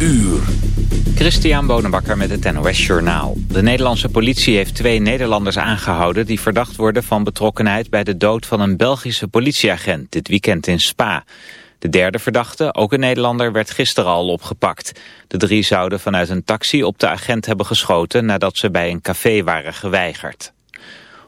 uur. Christian Bonenbakker met het NOS Journaal. De Nederlandse politie heeft twee Nederlanders aangehouden... die verdacht worden van betrokkenheid bij de dood van een Belgische politieagent... dit weekend in Spa. De derde verdachte, ook een Nederlander, werd gisteren al opgepakt. De drie zouden vanuit een taxi op de agent hebben geschoten... nadat ze bij een café waren geweigerd.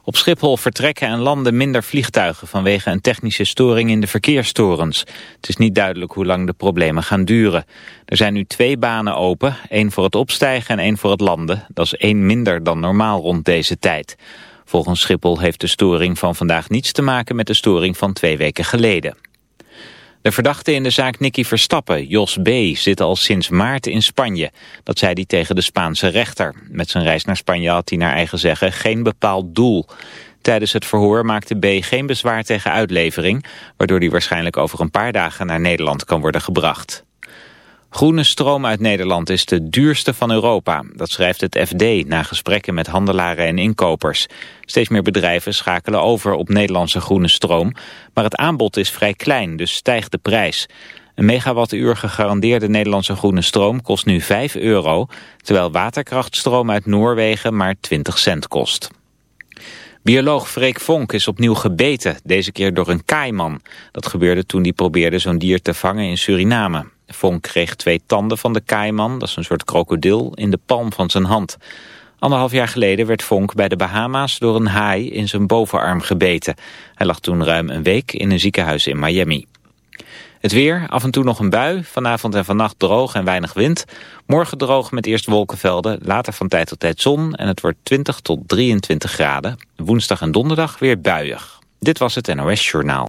Op Schiphol vertrekken en landen minder vliegtuigen vanwege een technische storing in de verkeerstorens. Het is niet duidelijk hoe lang de problemen gaan duren. Er zijn nu twee banen open, één voor het opstijgen en één voor het landen. Dat is één minder dan normaal rond deze tijd. Volgens Schiphol heeft de storing van vandaag niets te maken met de storing van twee weken geleden. De verdachte in de zaak Nicky Verstappen, Jos B., zit al sinds maart in Spanje. Dat zei hij tegen de Spaanse rechter. Met zijn reis naar Spanje had hij naar eigen zeggen geen bepaald doel. Tijdens het verhoor maakte B. geen bezwaar tegen uitlevering... waardoor hij waarschijnlijk over een paar dagen naar Nederland kan worden gebracht. Groene stroom uit Nederland is de duurste van Europa. Dat schrijft het FD na gesprekken met handelaren en inkopers. Steeds meer bedrijven schakelen over op Nederlandse groene stroom. Maar het aanbod is vrij klein, dus stijgt de prijs. Een megawattuur gegarandeerde Nederlandse groene stroom kost nu 5 euro... terwijl waterkrachtstroom uit Noorwegen maar 20 cent kost. Bioloog Freek Vonk is opnieuw gebeten, deze keer door een kaaiman. Dat gebeurde toen hij probeerde zo'n dier te vangen in Suriname. Vonk kreeg twee tanden van de kaaiman, dat is een soort krokodil, in de palm van zijn hand. Anderhalf jaar geleden werd Vonk bij de Bahama's door een haai in zijn bovenarm gebeten. Hij lag toen ruim een week in een ziekenhuis in Miami. Het weer, af en toe nog een bui, vanavond en vannacht droog en weinig wind. Morgen droog met eerst wolkenvelden, later van tijd tot tijd zon en het wordt 20 tot 23 graden. Woensdag en donderdag weer buiig. Dit was het NOS Journaal.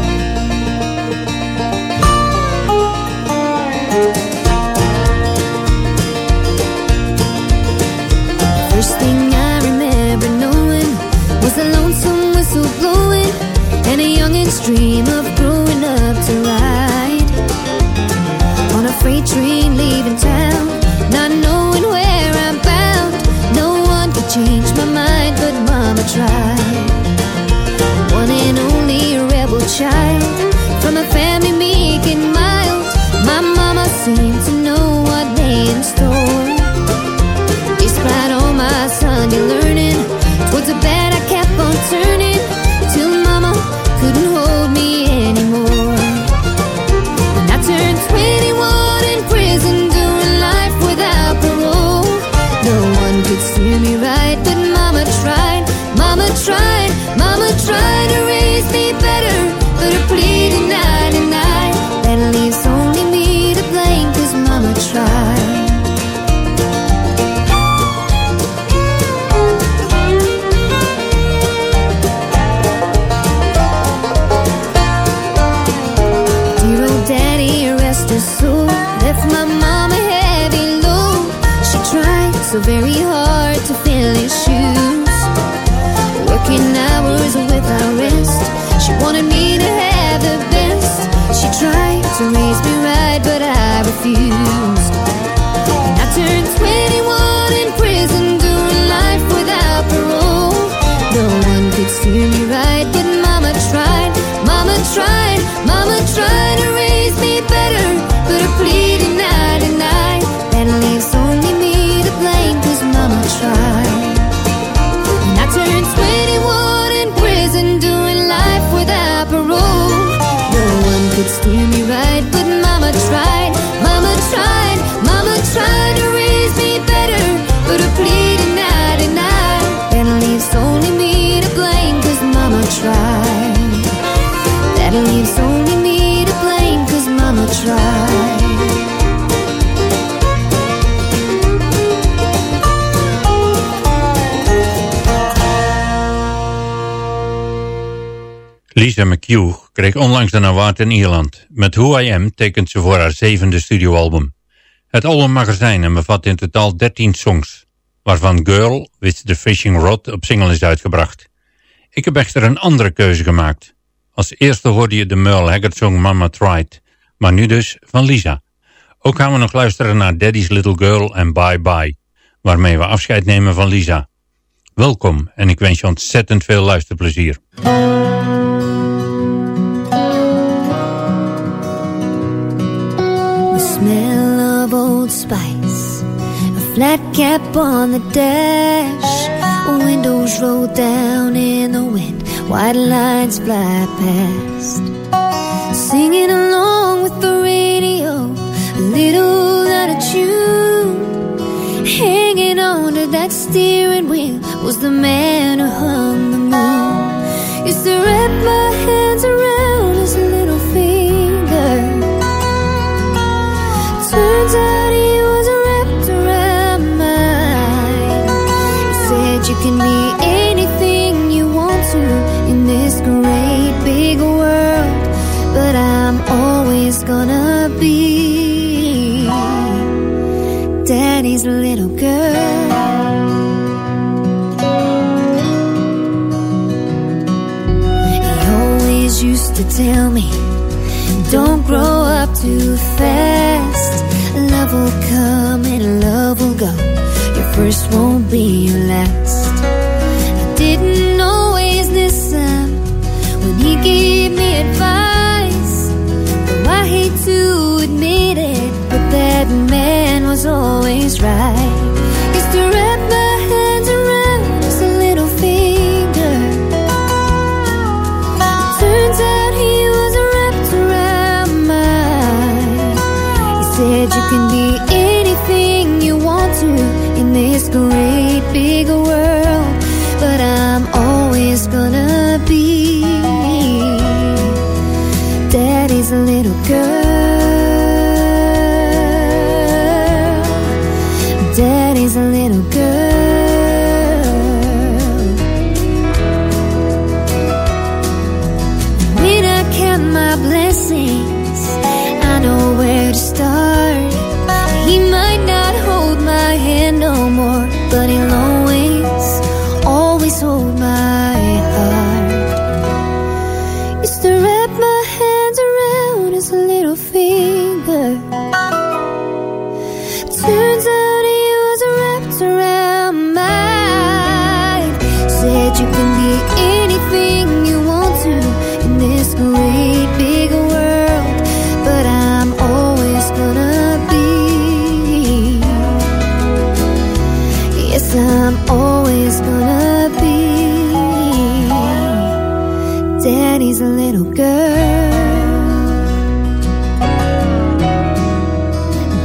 I Lisa McHugh kreeg onlangs een award in Ierland. Met Who I Am tekent ze voor haar zevende studioalbum. Het album mag er zijn en bevat in totaal 13 songs, waarvan Girl with the Fishing Rod op single is uitgebracht. Ik heb echter een andere keuze gemaakt. Als eerste hoorde je de Merle Haggard song Mama Tried, maar nu dus van Lisa. Ook gaan we nog luisteren naar Daddy's Little Girl en Bye Bye, waarmee we afscheid nemen van Lisa. Welkom en ik wens je ontzettend veel luisterplezier. Spice, a flat cap on the dash, windows roll down in the wind, white lines fly past. Singing along with the radio, a little out of tune. Hanging on to that steering wheel was the man who hung the moon. Used to wrap my hands around his little to tell me don't grow up too fast. Love will come and love will go. Your first won't be your last. I didn't always listen when he gave me advice. Though I hate to admit it, but that man was always right.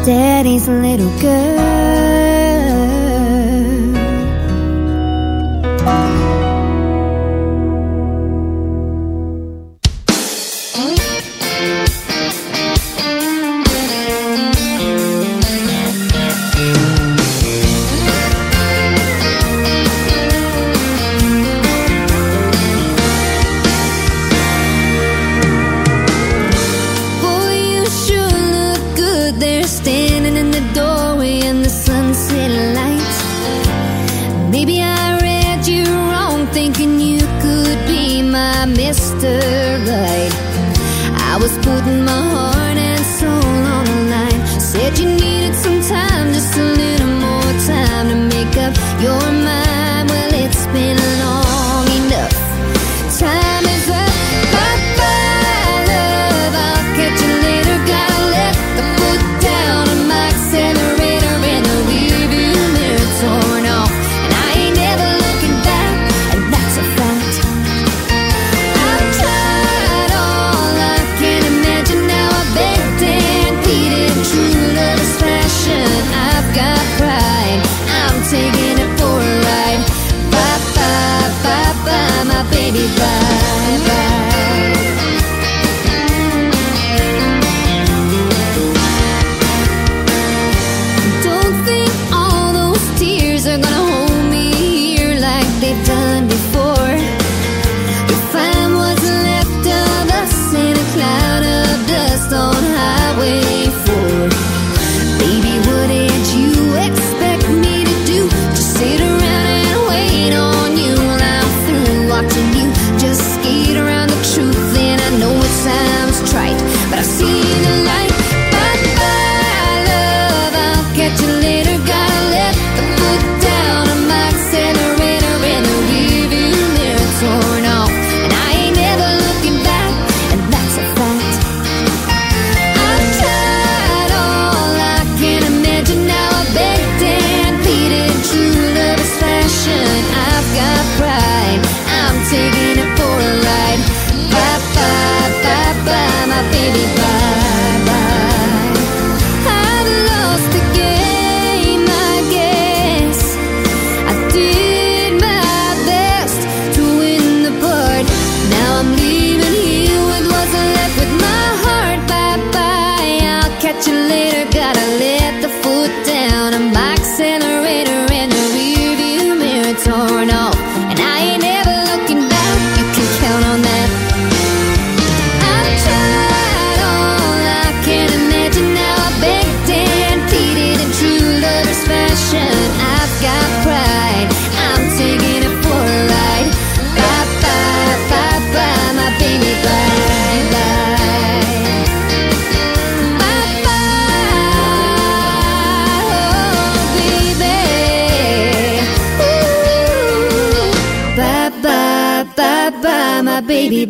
Daddy's little girl.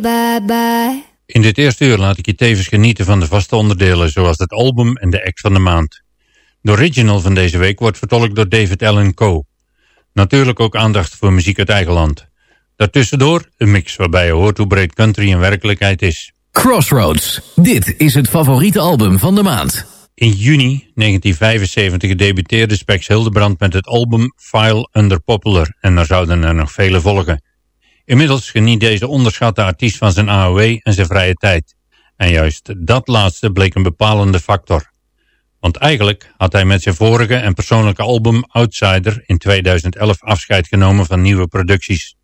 Bye bye. In dit eerste uur laat ik je tevens genieten van de vaste onderdelen, zoals het album en de act van de maand. De original van deze week wordt vertolkt door David Allen Coe. Natuurlijk ook aandacht voor muziek uit eigen land. Daartussendoor een mix waarbij je hoort hoe breed country in werkelijkheid is. Crossroads. Dit is het favoriete album van de maand. In juni 1975 debuteerde Spex Hildebrand met het album File Under Popular en er zouden er nog vele volgen. Inmiddels geniet deze onderschatte artiest van zijn AOW en zijn vrije tijd. En juist dat laatste bleek een bepalende factor. Want eigenlijk had hij met zijn vorige en persoonlijke album Outsider in 2011 afscheid genomen van nieuwe producties.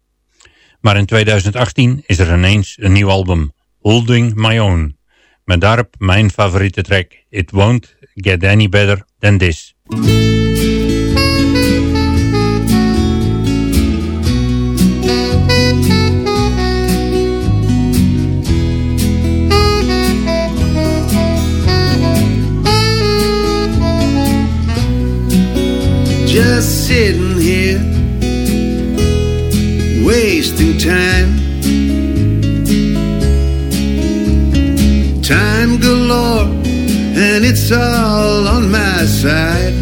Maar in 2018 is er ineens een nieuw album, Holding My Own. Met daarop mijn favoriete track, It Won't Get Any Better Than This. Just sitting here, wasting time. Time galore, and it's all on my side.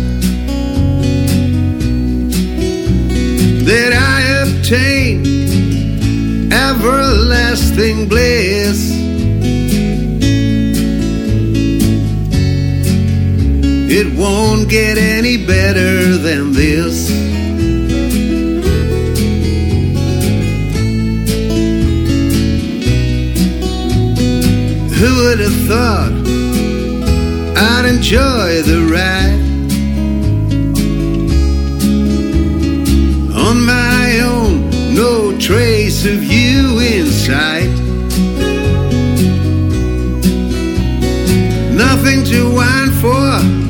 That I obtain everlasting bliss. It won't get any better than this. Who would have thought I'd enjoy the ride on my own? No trace of you in sight. Nothing to whine for.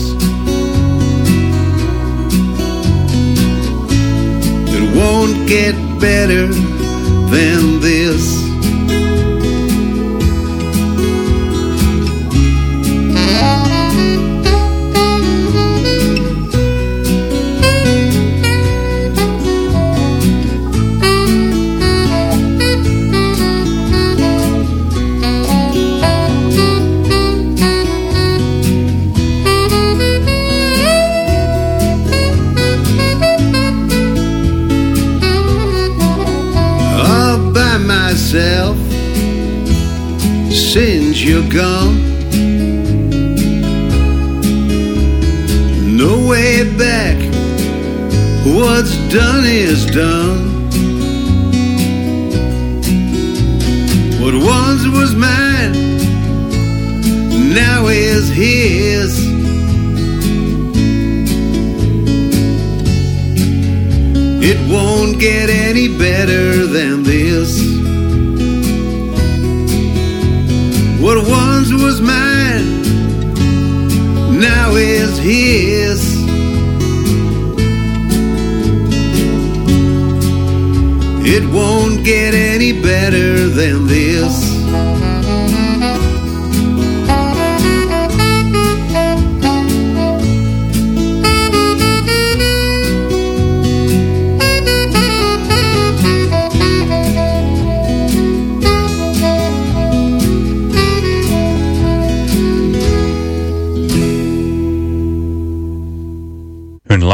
Won't get better than this. Is done.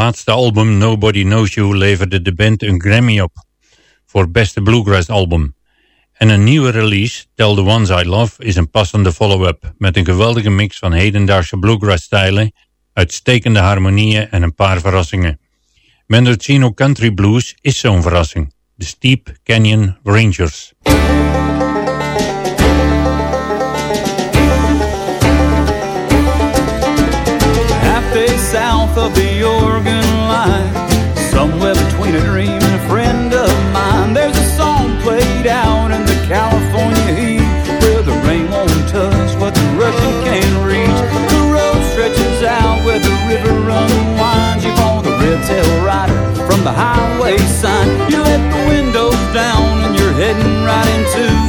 Laatste album Nobody Knows You leverde de band een Grammy op voor beste bluegrass album. En een nieuwe release, Tell the Ones I Love, is een passende follow-up met een geweldige mix van hedendaagse bluegrass stijlen, uitstekende harmonieën en een paar verrassingen. Mendocino Country Blues is zo'n verrassing. De Steep Canyon Rangers. south of the line, somewhere between a dream and a friend of mine. There's a song played out in the California heat, where the rain won't touch what the hurricane can reach. The road stretches out where the river unwinds. You follow the red tail rider from the highway sign. You let the windows down and you're heading right into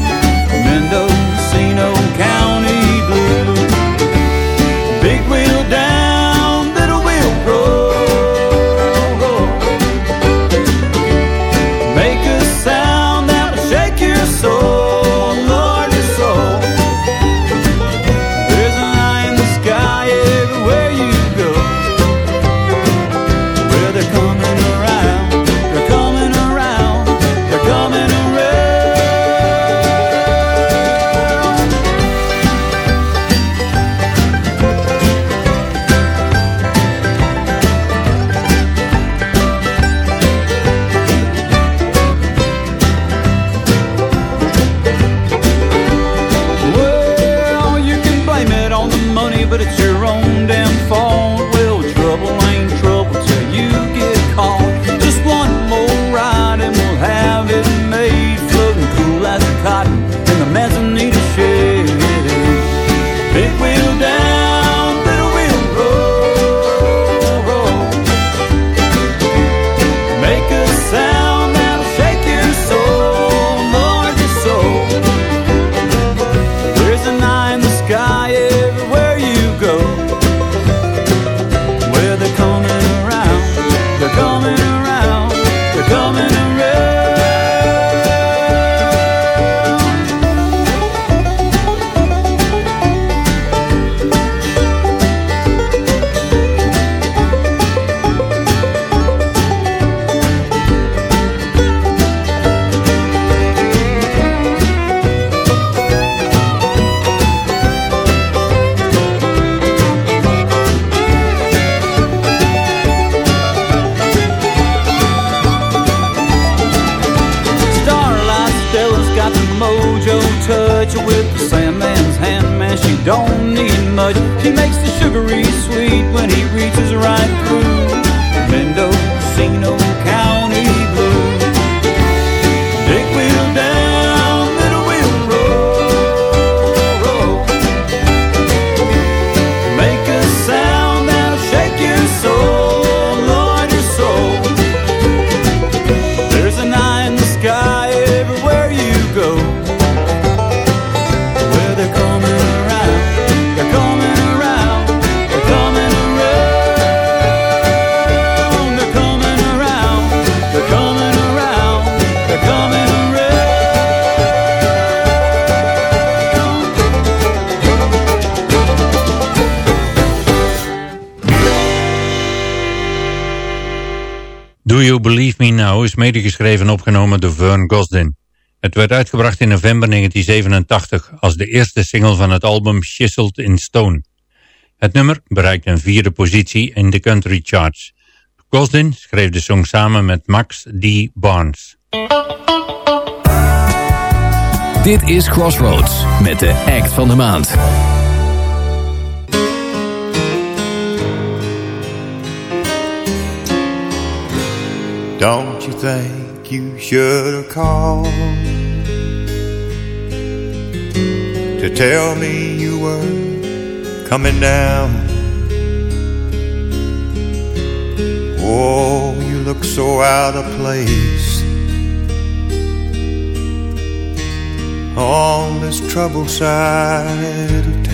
Now is medegeschreven en opgenomen door Vern Gosdin. Het werd uitgebracht in november 1987 als de eerste single van het album Chiseled in Stone. Het nummer bereikte een vierde positie in de country charts. Gosdin schreef de song samen met Max D. Barnes. Dit is Crossroads met de act van de maand. Don't you think you should have called to tell me you were coming down? Oh, you look so out of place on this troubled side of town.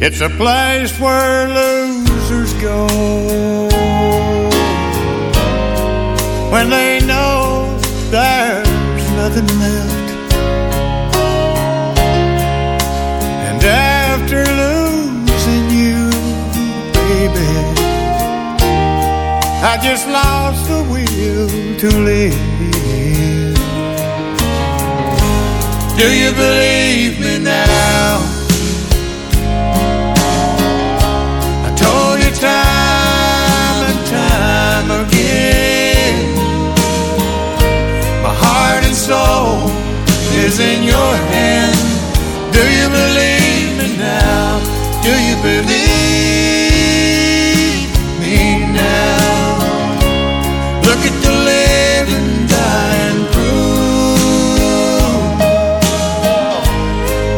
It's a place where losers go when they know there's nothing left. And after losing you, baby, I just lost the will to live. Do you believe me now? Is in your hand. Do you believe me now? Do you believe me now? Look at the living, dying proof.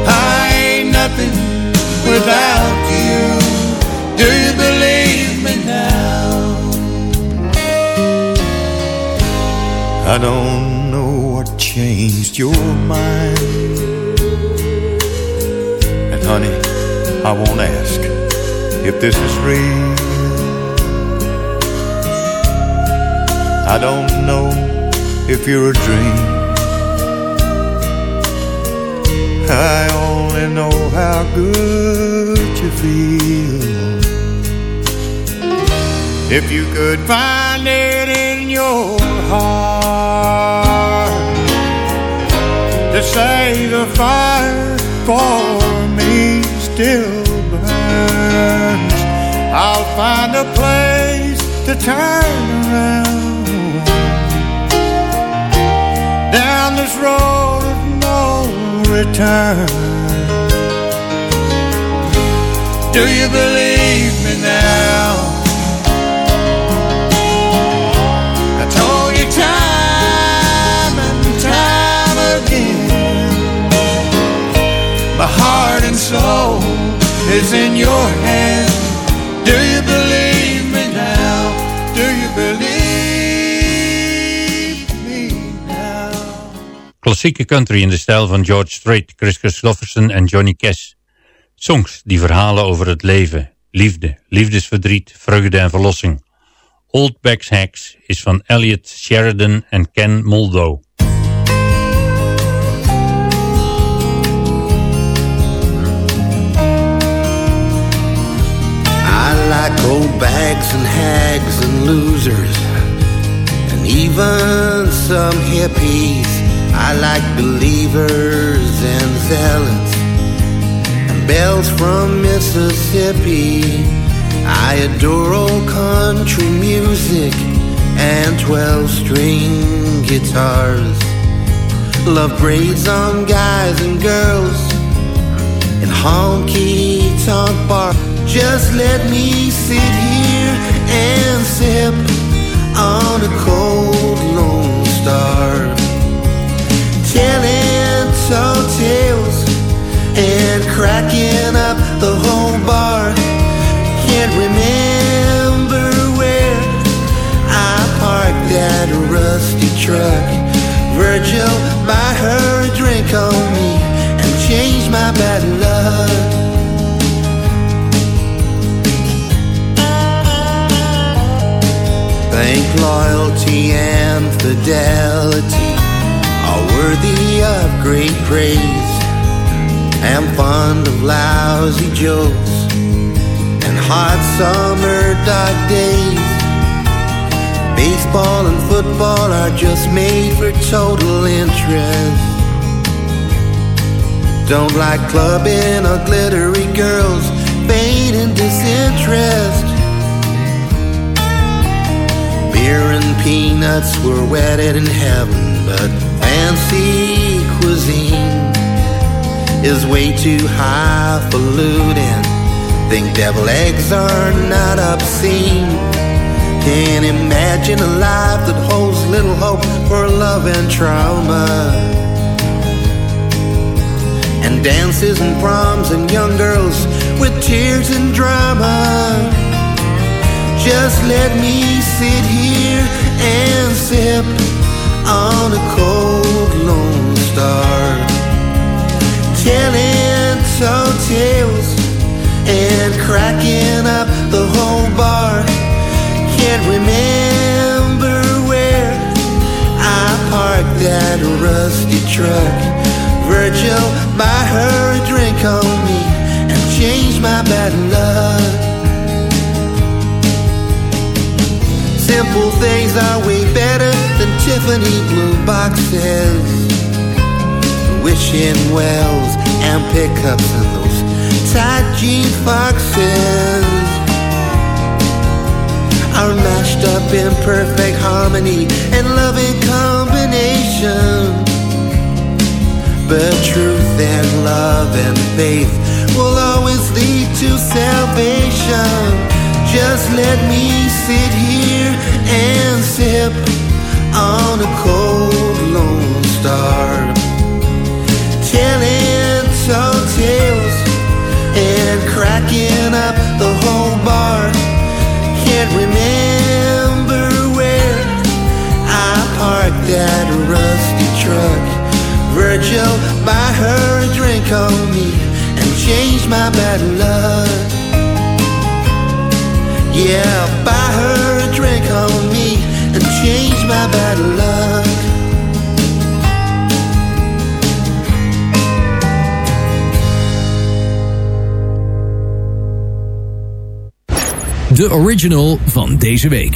I ain't nothing without you. Do you believe me now? I don't changed your mind. And honey, I won't ask if this is real. I don't know if you're a dream. I only know how good you feel. If you could find it in your heart to say the fire for me still burns, I'll find a place to turn around down this road of no return. Do you believe me now? And soul is in your hand. Do you believe me now? Do you believe me now? Klassieke country in de stijl van George Strait, Chris Christofferson en Johnny Cash. Songs die verhalen over het leven, liefde, liefdesverdriet, vreugde en verlossing. Old Bags Hacks is van Elliot Sheridan en Ken Moldo. Like old bags and hags and losers, and even some hippies. I like believers and zealots, and bells from Mississippi. I adore old country music and 12 string guitars. Love braids on guys and girls and honky tonk bar. Just let me sit here and sip on a cold Lone Star, telling tall tales and cracking up the whole bar. Can't remember where I parked that rusty truck. Virgil, buy her a drink on me and change my bad luck. Loyalty and fidelity are worthy of great praise. Am fond of lousy jokes and hot summer dark days. Baseball and football are just made for total interest. Don't like clubbing or glittery girls, fade and disinterest. Beer and peanuts were wedded in heaven, but fancy cuisine is way too highfalutin. Think devil eggs are not obscene. Can't imagine a life that holds little hope for love and trauma. And dances and proms and young girls with tears and drama. Just let me sit here and sip on a cold Lone Star. Telling tall tales and cracking up the whole bar. Can't remember where I parked that rusty truck. Virgil, buy her a drink on me and change my bad luck. Simple things are way better than Tiffany blue boxes. Wishing wells and pickups and those tight jean foxes are mashed up in perfect harmony and loving combination. But truth and love and faith will always lead to salvation. Just let me sit here and sip on a cold Lone Star. Telling tall tales and cracking up the whole bar. Can't remember where I parked that rusty truck. Virgil, buy her a drink on me and change my bad luck. Yeah, buy her a drink on me and change my bad luck. De original van deze week.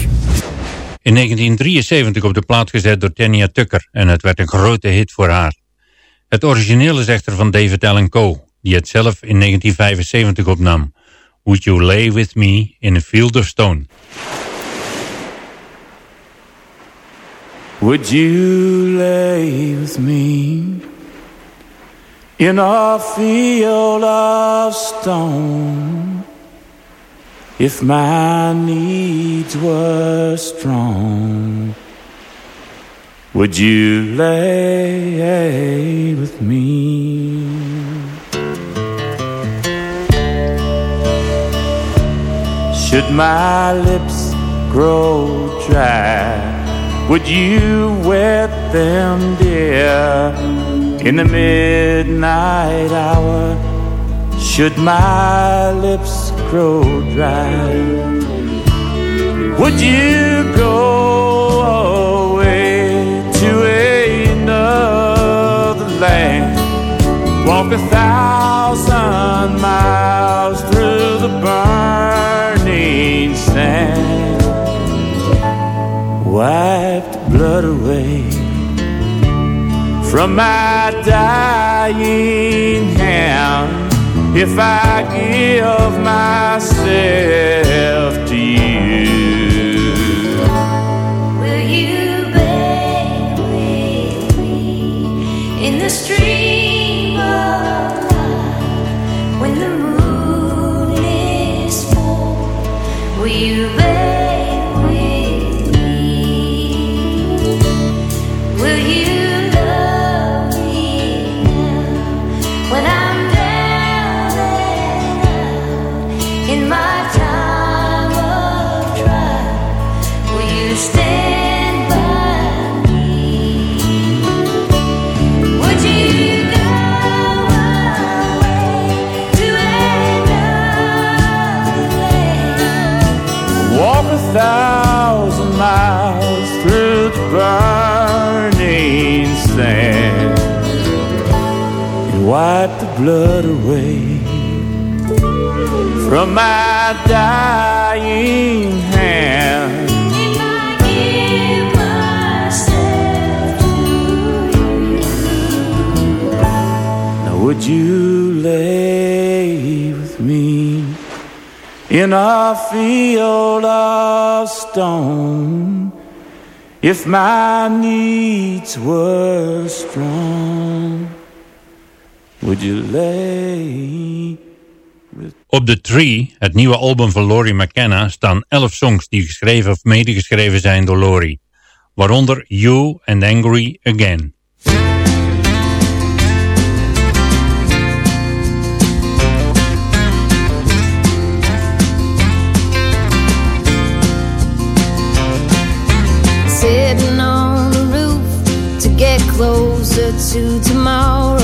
In 1973 op de plaat gezet door Tanya Tucker en het werd een grote hit voor haar. Het origineel is echter van David Allen Coe, die het zelf in 1975 opnam. Would You Lay With Me in a Field of Stone? Would you lay with me in a field of stone if my needs were strong? Would you lay with me? Should my lips grow dry? Would you wet them, dear, in the midnight hour? Should my lips grow dry? Would you go away to another land? Walk a thousand miles through the burning sand Wiped blood away From my dying hand. If I give myself to you Will you bathe with me In the stream of life? When the you there. blood away from my dying hand. If I give myself to you. Now would you lay with me in a field of stone? If my needs were strong. Would you lay op The Tree, het nieuwe album van Laurie McKenna, staan elf songs die geschreven of medegeschreven zijn door Laurie. Waaronder You and Angry Again. Sitting on the roof to get closer to tomorrow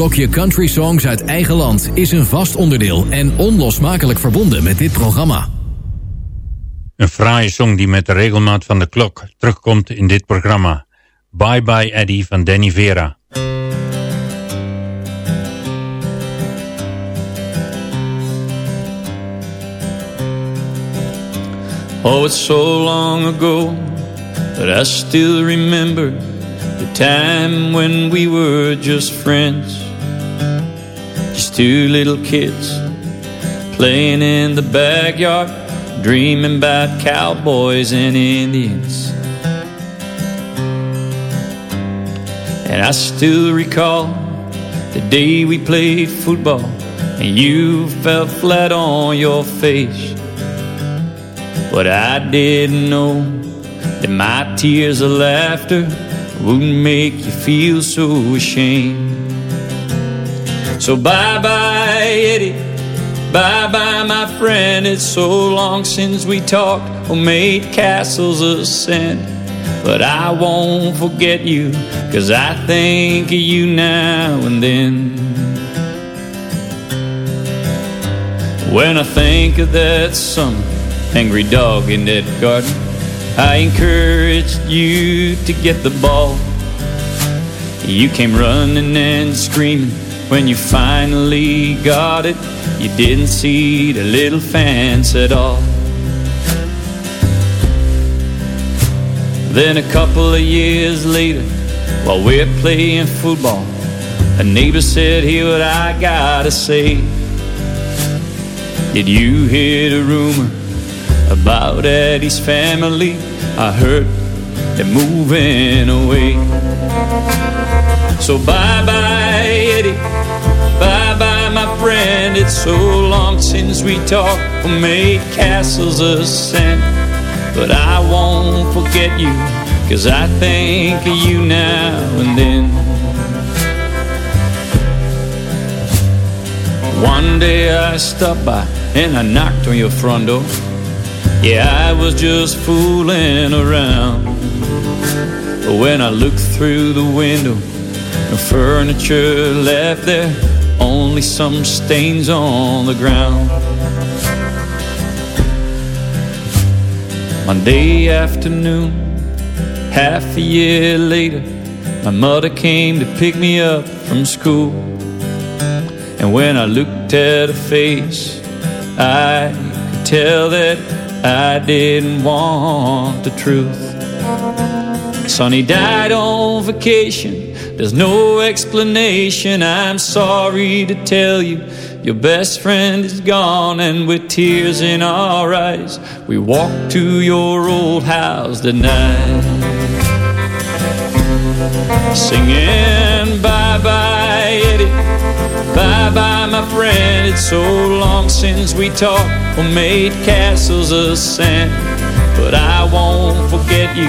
blokje country songs uit eigen land is een vast onderdeel en onlosmakelijk verbonden met dit programma. Een fraaie song die met de regelmaat van de klok terugkomt in dit programma. Bye Bye Eddie van Danny Vera. Oh, it's so long ago, but I still remember the time when we were just friends. Just two little kids playing in the backyard, dreaming about cowboys and Indians. And I still recall the day we played football and you fell flat on your face. But I didn't know that my tears of laughter wouldn't make you feel so ashamed. So bye bye, Eddie. Bye bye, my friend. It's so long since we talked or made castles of sand. But I won't forget you, cause I think of you now and then. When I think of that summer, angry dog in that garden, I encouraged you to get the ball. You came running and screaming when you finally got it. You didn't see the little fence at all. Then a couple of years later, while we're playing football, a neighbor said, Hear what I gotta say. Did you hear the rumor about Eddie's family? I heard they're moving away. So bye bye, Bye bye, my friend. It's so long since we talked or made castles of sand. But I won't forget you, cause I think of you now and then. One day I stopped by and I knocked on your front door. Yeah, I was just fooling around. But when I looked through the window, no furniture left there, only some stains on the ground. Monday afternoon, half a year later, my mother came to pick me up from school. And when I looked at her face, I could tell that I didn't want the truth. Sonny died on vacation. There's no explanation. I'm sorry to tell you. Your best friend is gone, and with tears in our eyes, we walk to your old house tonight. Singing bye bye, Eddie. Bye bye, my friend. It's so long since we talked or made castles of sand. But I won't forget you,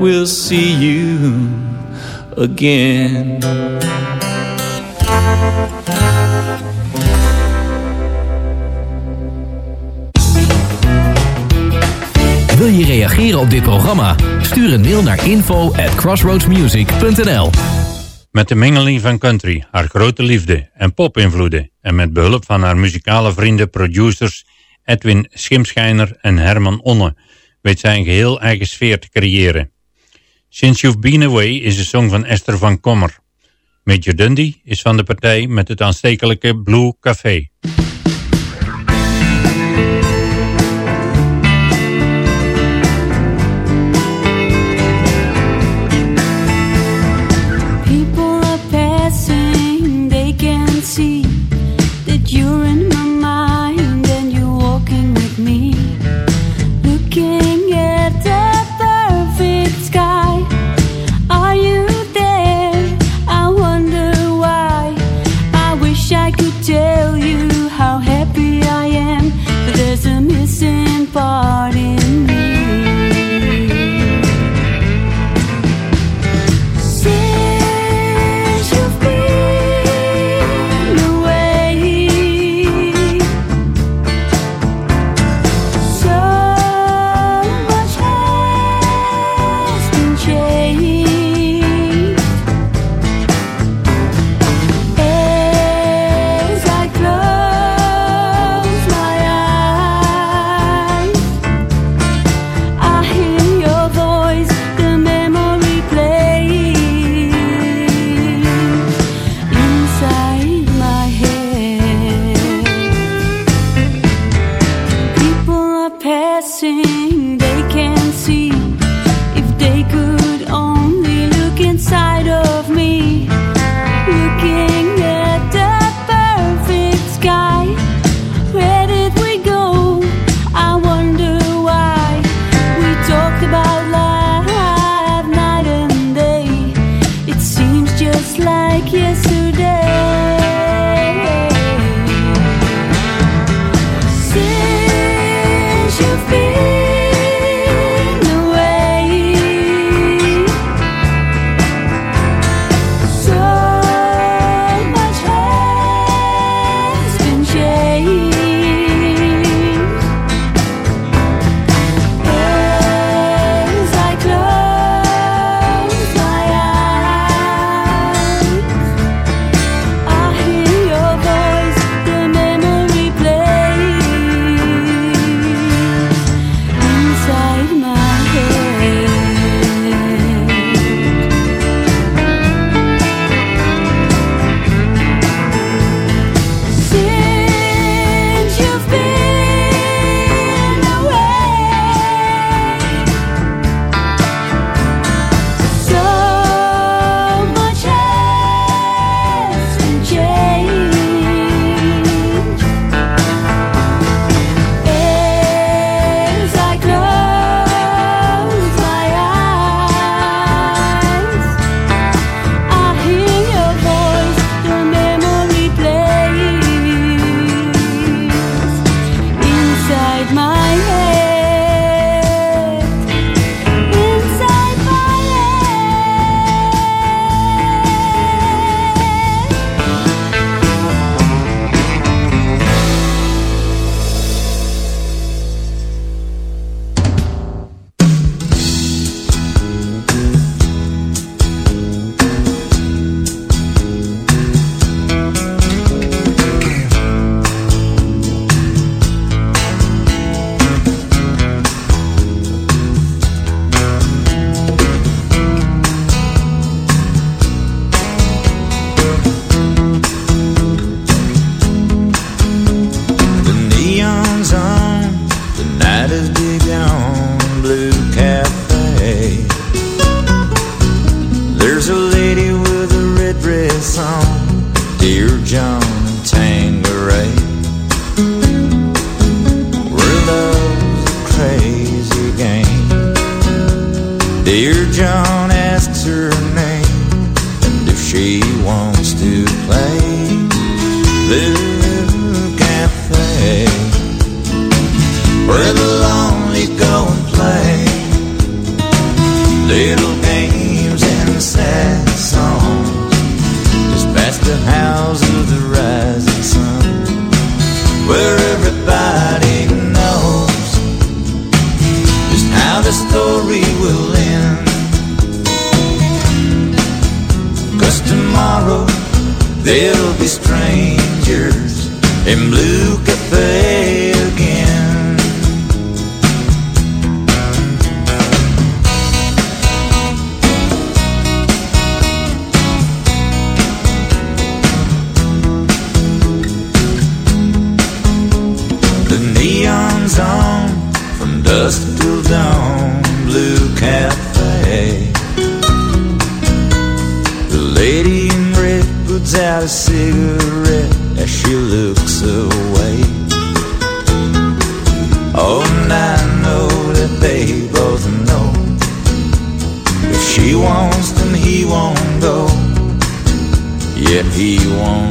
will see you again. Wil je reageren op dit programma? Stuur een mail naar info at crossroadsmusic.nl Met de mengeling van country, haar grote liefde en pop-invloeden en met behulp van haar muzikale vrienden, producers Edwin Schimschijner en Herman Onne weet zij een geheel eigen sfeer te creëren. Since You've Been Away is een song van Esther van Kommer. Major Dundee is van de partij met het aanstekelijke Blue Café.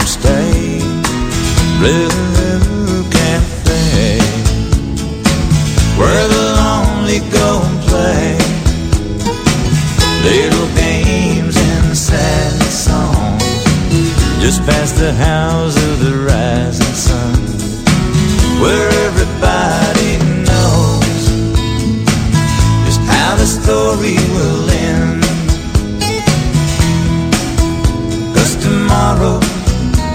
stay. Blue Cafe Where the lonely go and play. Little games and sad songs Just past the house of the rising sun Where everybody knows Just how the story will end. Cause tomorrow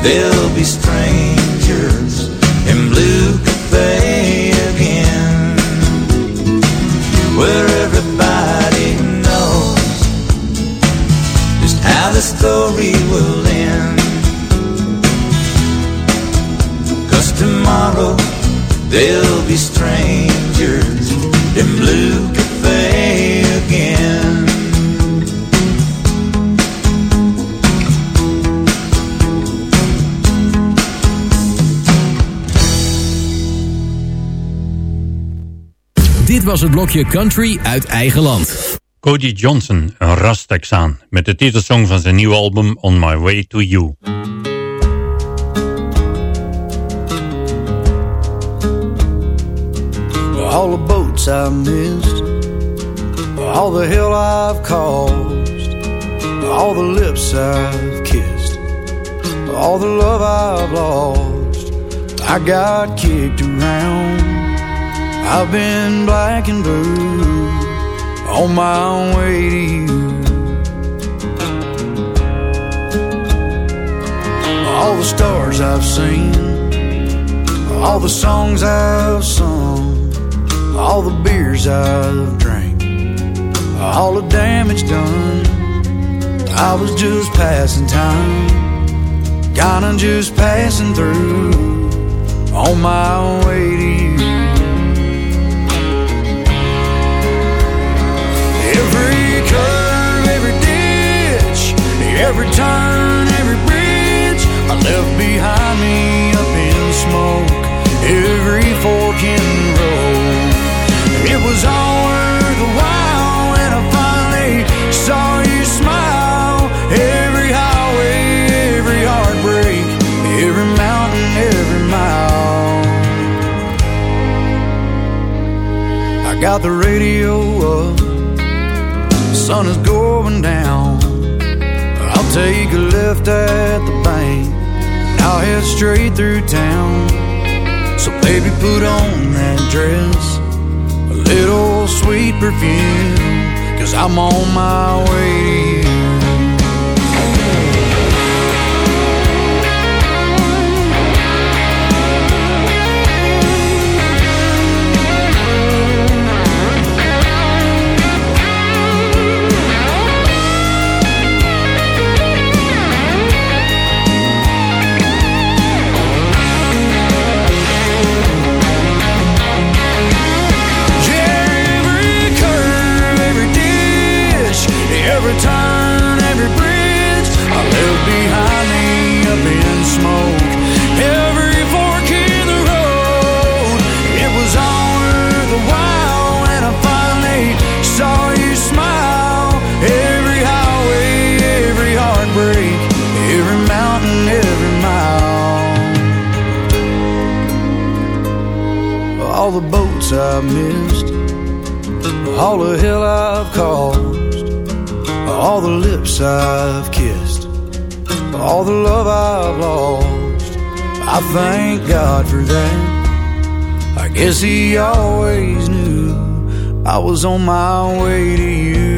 There'll be strangers in blue cafe again Where everybody knows Just how the story will end. Cause tomorrow there'll be strangers was het blokje Country uit eigen land. Cody Johnson, een Rastexaan, met de titelsong van zijn nieuwe album On My Way To You. All the boats I missed All the hell I've caused All the lips I've kissed All the love I've lost I got kicked around I've been black and blue, on my way to you. All the stars I've seen, all the songs I've sung all the beers I've drank, all the damage done. I was just passing time, kinda just passing through, on my way to you. Every turn, every bridge I left behind me up in smoke. Every fork in the road. It was all worth the while when I finally saw you smile. Every highway, every heartbreak, every mountain, every mile. I got the radio up, the sun is going take a left at the bank, I'll head straight through town. So baby, put on that dress a little sweet perfume, cause I'm on my way All the boats I've missed all the hell I've caused, all the lips I've kissed, all the love I've lost. I thank God for that. I guess He always knew I was on my way to you.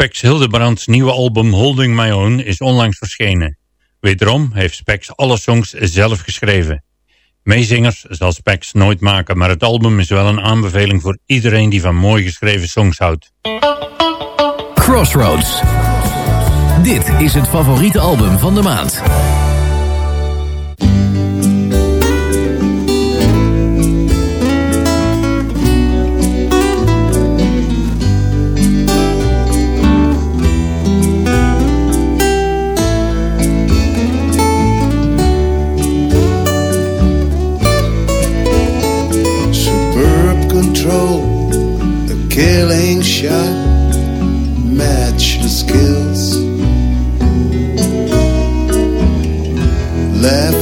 Spex Hildebrands nieuwe album Holding My Own is onlangs verschenen. Wederom heeft Spex alle songs zelf geschreven. Meezingers zal Spex nooit maken, maar het album is wel een aanbeveling voor iedereen die van mooi geschreven songs houdt. Crossroads. Dit is het favoriete album van de maand. Killing shot, match the skills. Left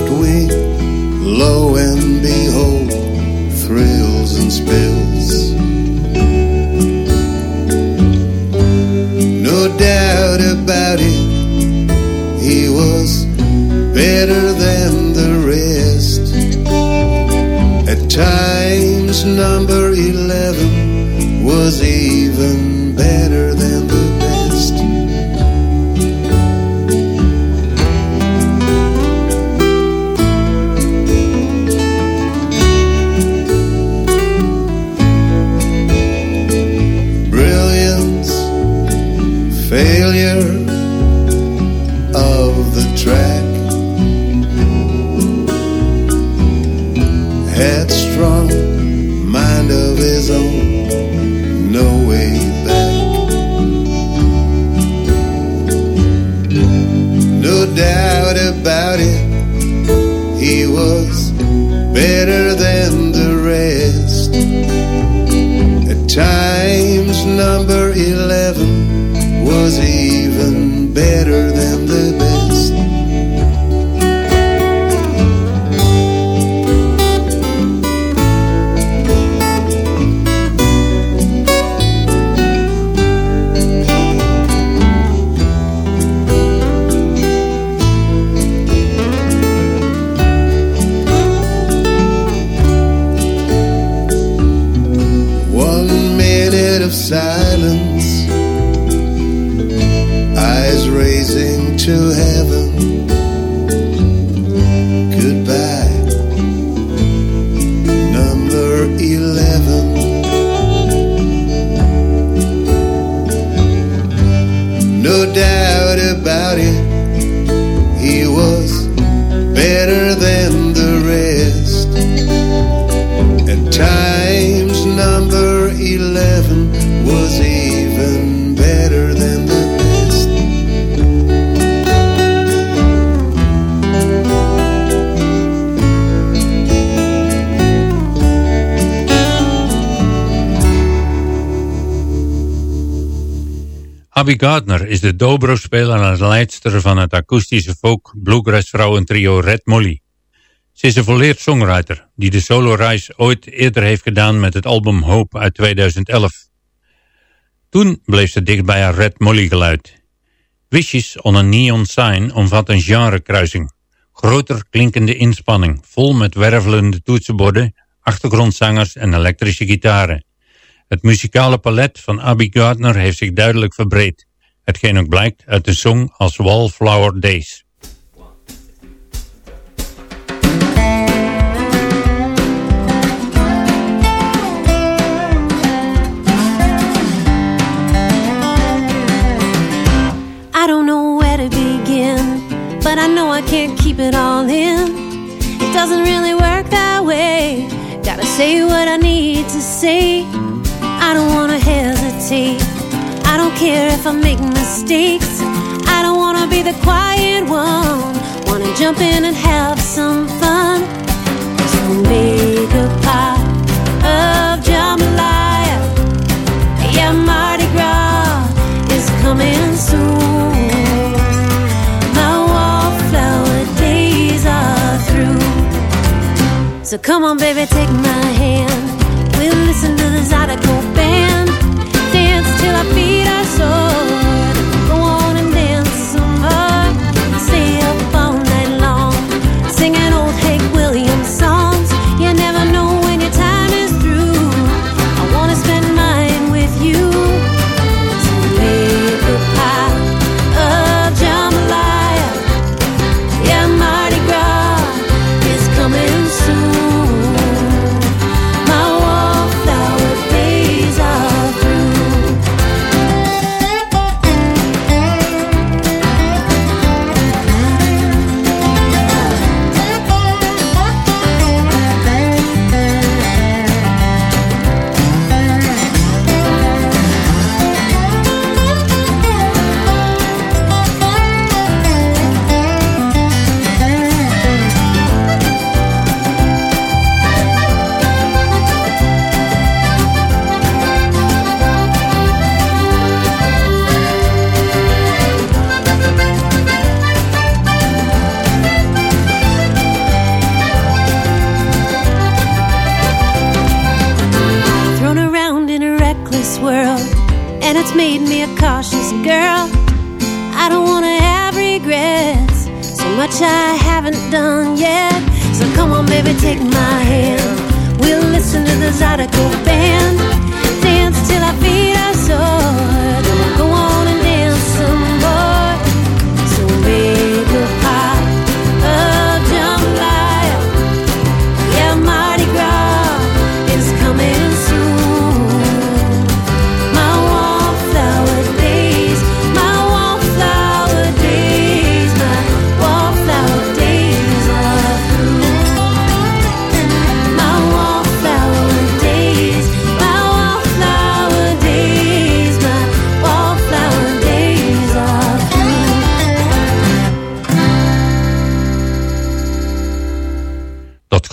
Abby Gardner is de dobro-speler en leidster van het akoestische folk bluegrass vrouwentrio Red Molly. Ze is een volleerd songwriter die de solo-reis ooit eerder heeft gedaan met het album Hope uit 2011. Toen bleef ze dicht bij haar Red Molly geluid. Wishes on a Neon Sign omvat een genrekruising. Groter klinkende inspanning, vol met wervelende toetsenborden, achtergrondzangers en elektrische gitaren. Het muzikale palet van Abby Gardner heeft zich duidelijk verbreed. Hetgeen ook blijkt uit een song als Wallflower Days. I don't know where to begin, but I know I can't keep it all in. It doesn't really work that way. Gotta say what I need to say. I don't wanna hesitate. I don't care if I make mistakes. I don't wanna be the quiet one. Wanna jump in and have some fun. So make a pot of jambalaya. Yeah, Mardi Gras is coming soon. My wallflower days are through. So come on, baby, take my hand. We'll listen to the Zydeco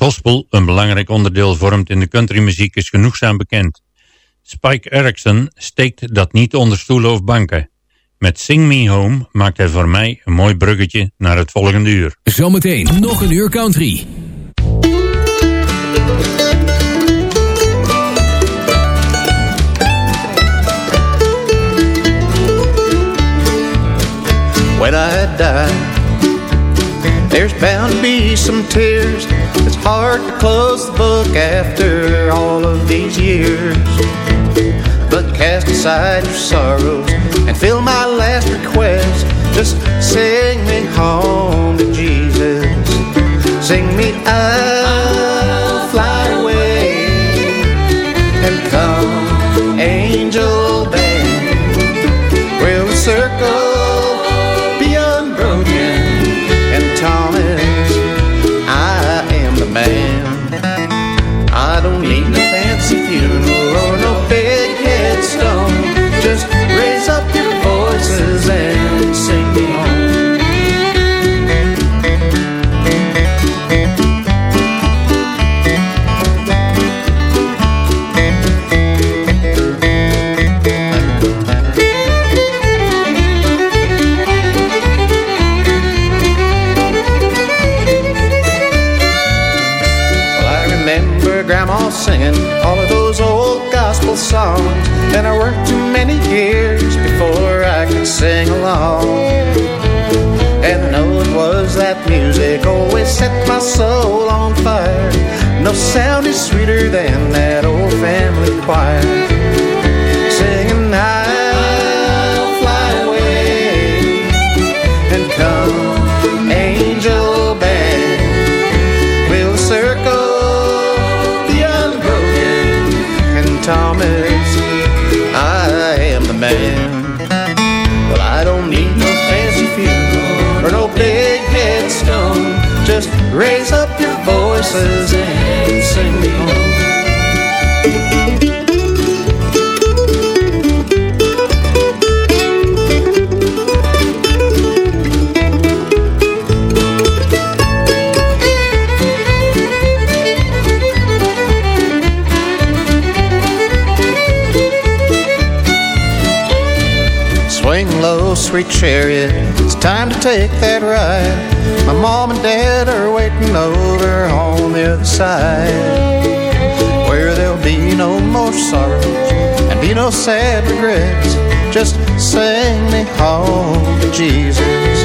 gospel een belangrijk onderdeel vormt in de countrymuziek is genoegzaam bekend. Spike Erickson steekt dat niet onder stoelen of banken. Met Sing Me Home maakt hij voor mij een mooi bruggetje naar het volgende uur. Zometeen nog een uur country. when I die. There's bound to be some tears. It's hard to close the book after all of these years. But cast aside your sorrows and fill my last request. Just sing me home to Jesus. Sing me, I'll songs, and I worked too many years before I could sing along. And I know it was that music always set my soul on fire. No sound is sweeter than that old family choir. Raise up your voices and sing home. Swing low, sweet chariot, time to take that ride. My mom and dad are waiting over on the other side. Where there'll be no more sorrows and be no sad regrets. Just sing me home Jesus.